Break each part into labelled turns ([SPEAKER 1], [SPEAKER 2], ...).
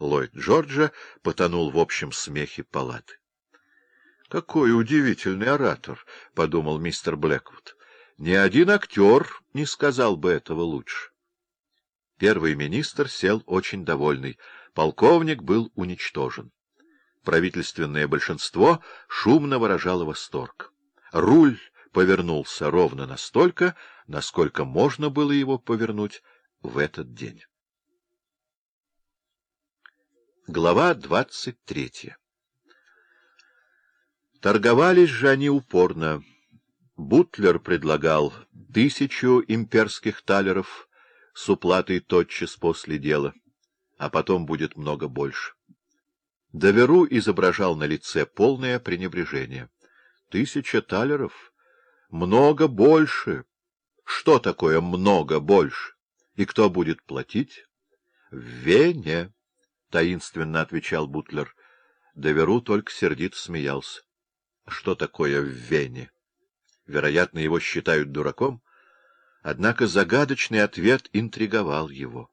[SPEAKER 1] Ллойд Джорджа потонул в общем смехе палаты. — Какой удивительный оратор! — подумал мистер Блэквуд. — Ни один актер не сказал бы этого лучше. Первый министр сел очень довольный. Полковник был уничтожен. Правительственное большинство шумно выражало восторг. Руль повернулся ровно настолько, насколько можно было его повернуть в этот день. Глава двадцать третья Торговались же они упорно. Бутлер предлагал тысячу имперских талеров с уплатой тотчас после дела, а потом будет много больше. Доверу изображал на лице полное пренебрежение. Тысяча талеров? Много больше. Что такое много больше? И кто будет платить? — В Вене, — таинственно отвечал Бутлер. Доверу только сердито смеялся. — Что такое в Вене? Вероятно, его считают дураком. Однако загадочный ответ интриговал его.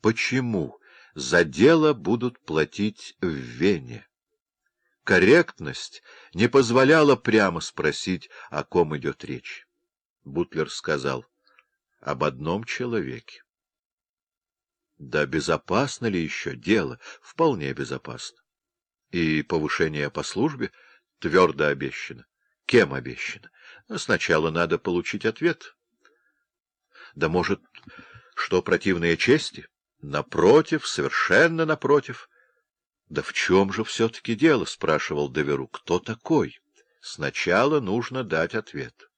[SPEAKER 1] Почему за дело будут платить в Вене? Корректность не позволяла прямо спросить, о ком идет речь. Бутлер сказал об одном человеке. Да безопасно ли еще дело? Вполне безопасно. И повышение по службе твердо обещано. Кем обещано? Сначала надо получить ответ. Да может, что противное чести? Напротив, совершенно напротив. Да в чем же все-таки дело? — спрашивал Доверу. — Кто такой? Сначала нужно дать ответ.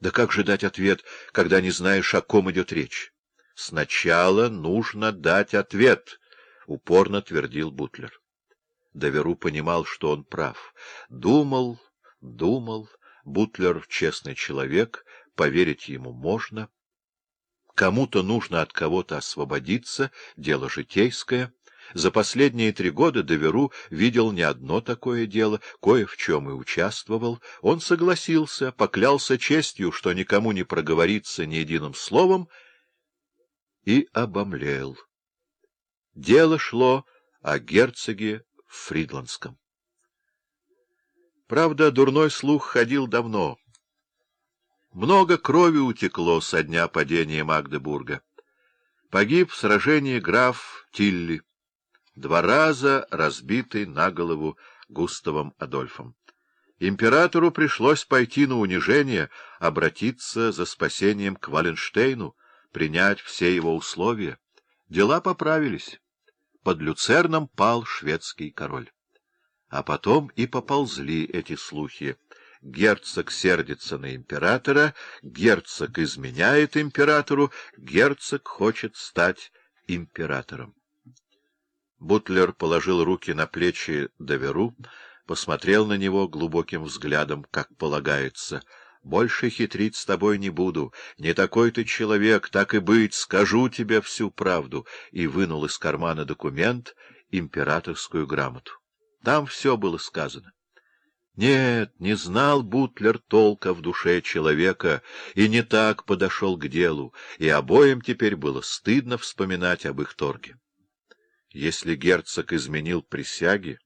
[SPEAKER 1] Да как же дать ответ, когда не знаешь, о ком идет речь? Сначала нужно дать ответ, — упорно твердил Бутлер. Доверу понимал, что он прав. Думал, думал. Бутлер — честный человек, поверить ему можно. Кому-то нужно от кого-то освободиться, дело житейское — за последние три года Доверу видел не одно такое дело, кое в чем и участвовал. Он согласился, поклялся честью, что никому не проговорится ни единым словом, и обомлел. Дело шло о герцоге Фридландском. Правда, дурной слух ходил давно. Много крови утекло со дня падения Магдебурга. Погиб в сражении граф Тилли два раза разбитый на голову Густавом Адольфом. Императору пришлось пойти на унижение, обратиться за спасением к Валенштейну, принять все его условия. Дела поправились. Под Люцерном пал шведский король. А потом и поползли эти слухи. Герцог сердится на императора, герцог изменяет императору, герцог хочет стать императором. Бутлер положил руки на плечи Доверу, посмотрел на него глубоким взглядом, как полагается. «Больше хитрить с тобой не буду. Не такой ты человек, так и быть, скажу тебе всю правду». И вынул из кармана документ, императорскую грамоту. Там все было сказано. Нет, не знал Бутлер толка в душе человека и не так подошел к делу, и обоим теперь было стыдно вспоминать об их торге. Если герцог изменил присяги,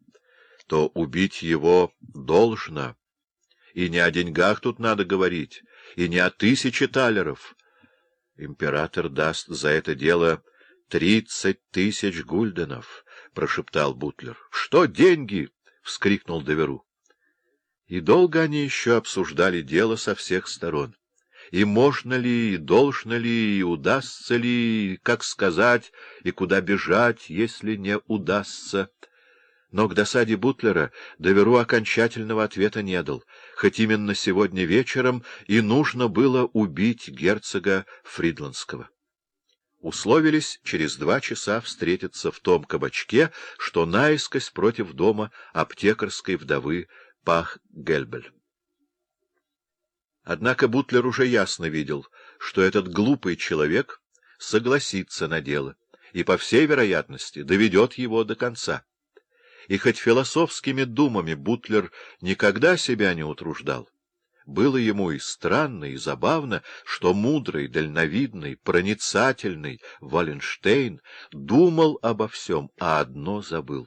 [SPEAKER 1] то убить его должно. И не о деньгах тут надо говорить, и не о тысяче талеров. Император даст за это дело тридцать тысяч гульденов, — прошептал Бутлер. — Что деньги? — вскрикнул Доверу. И долго они еще обсуждали дело со всех сторон и можно ли, и должно ли, и удастся ли, как сказать, и куда бежать, если не удастся. Но к досаде Бутлера Доверу окончательного ответа не дал, хоть именно сегодня вечером и нужно было убить герцога Фридландского. Условились через два часа встретиться в том кабачке, что наискось против дома аптекарской вдовы Пах-Гельбель. Однако Бутлер уже ясно видел, что этот глупый человек согласится на дело и, по всей вероятности, доведет его до конца. И хоть философскими думами Бутлер никогда себя не утруждал, Было ему и странно, и забавно, что мудрый, дальновидный, проницательный Валенштейн думал обо всем, а одно забыл.